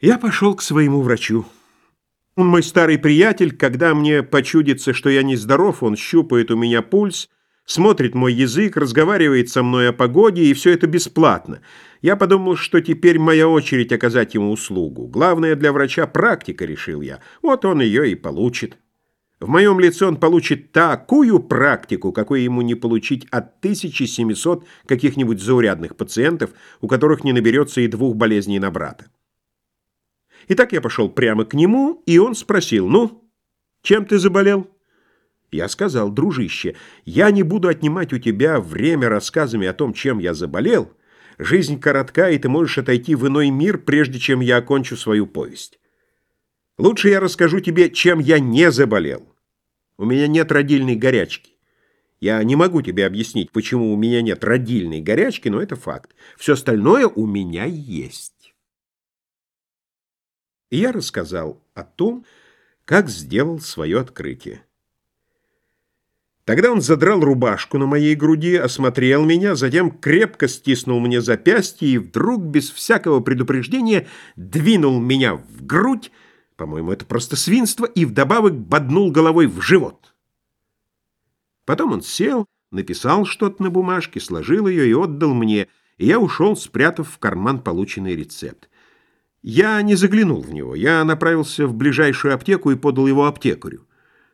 Я пошел к своему врачу. Он мой старый приятель, когда мне почудится, что я нездоров, он щупает у меня пульс, смотрит мой язык, разговаривает со мной о погоде, и все это бесплатно. Я подумал, что теперь моя очередь оказать ему услугу. Главное для врача практика, решил я. Вот он ее и получит. В моем лице он получит такую практику, какой ему не получить от 1700 каких-нибудь заурядных пациентов, у которых не наберется и двух болезней на брата. Итак, я пошел прямо к нему, и он спросил, «Ну, чем ты заболел?» Я сказал, «Дружище, я не буду отнимать у тебя время рассказами о том, чем я заболел. Жизнь коротка, и ты можешь отойти в иной мир, прежде чем я окончу свою повесть. Лучше я расскажу тебе, чем я не заболел. У меня нет родильной горячки. Я не могу тебе объяснить, почему у меня нет родильной горячки, но это факт. Все остальное у меня есть». И я рассказал о том, как сделал свое открытие. Тогда он задрал рубашку на моей груди, осмотрел меня, затем крепко стиснул мне запястье и вдруг, без всякого предупреждения, двинул меня в грудь, по-моему, это просто свинство, и вдобавок боднул головой в живот. Потом он сел, написал что-то на бумажке, сложил ее и отдал мне, и я ушел, спрятав в карман полученный рецепт. Я не заглянул в него. Я направился в ближайшую аптеку и подал его аптекарю.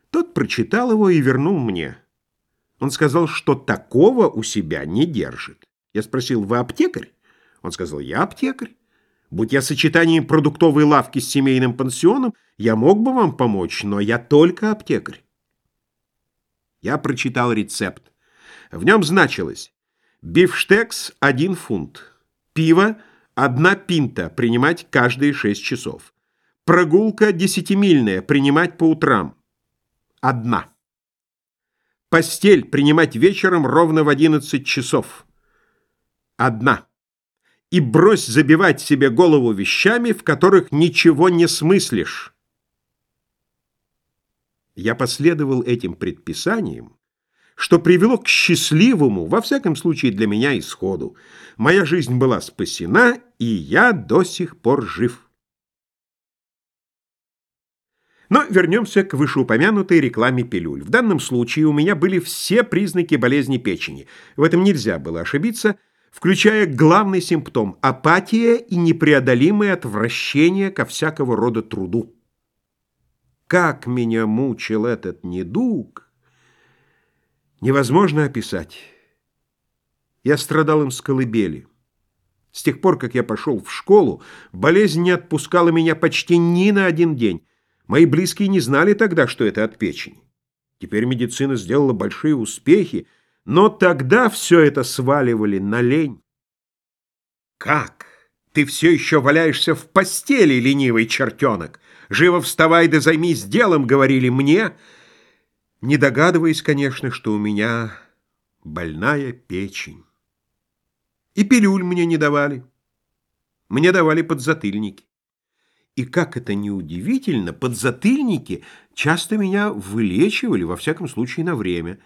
Тот прочитал его и вернул мне. Он сказал, что такого у себя не держит. Я спросил, вы аптекарь? Он сказал, я аптекарь. Будь я сочетанием продуктовой лавки с семейным пансионом, я мог бы вам помочь, но я только аптекарь. Я прочитал рецепт. В нем значилось бифштекс – один фунт, пиво – Одна пинта принимать каждые шесть часов. Прогулка десятимильная принимать по утрам. Одна. Постель принимать вечером ровно в одиннадцать часов. Одна. И брось забивать себе голову вещами, в которых ничего не смыслишь. Я последовал этим предписаниям, что привело к счастливому, во всяком случае для меня, исходу. Моя жизнь была спасена, и я до сих пор жив. Но вернемся к вышеупомянутой рекламе пилюль. В данном случае у меня были все признаки болезни печени. В этом нельзя было ошибиться, включая главный симптом – апатия и непреодолимое отвращение ко всякого рода труду. Как меня мучил этот недуг! Невозможно описать. Я страдал им с колыбели. С тех пор, как я пошел в школу, болезнь не отпускала меня почти ни на один день. Мои близкие не знали тогда, что это от печени. Теперь медицина сделала большие успехи, но тогда все это сваливали на лень. Как? Ты все еще валяешься в постели, ленивый чертенок? Живо вставай да займись делом, говорили мне — не догадываясь, конечно, что у меня больная печень. И пилюль мне не давали. Мне давали подзатыльники. И как это ни удивительно, подзатыльники часто меня вылечивали, во всяком случае, на время.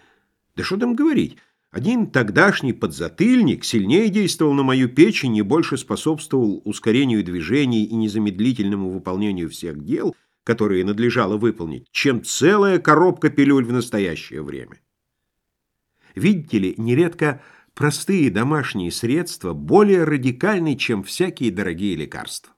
Да что там говорить, один тогдашний подзатыльник сильнее действовал на мою печень и больше способствовал ускорению движений и незамедлительному выполнению всех дел – которые надлежало выполнить, чем целая коробка пилюль в настоящее время. Видите ли, нередко простые домашние средства более радикальны, чем всякие дорогие лекарства.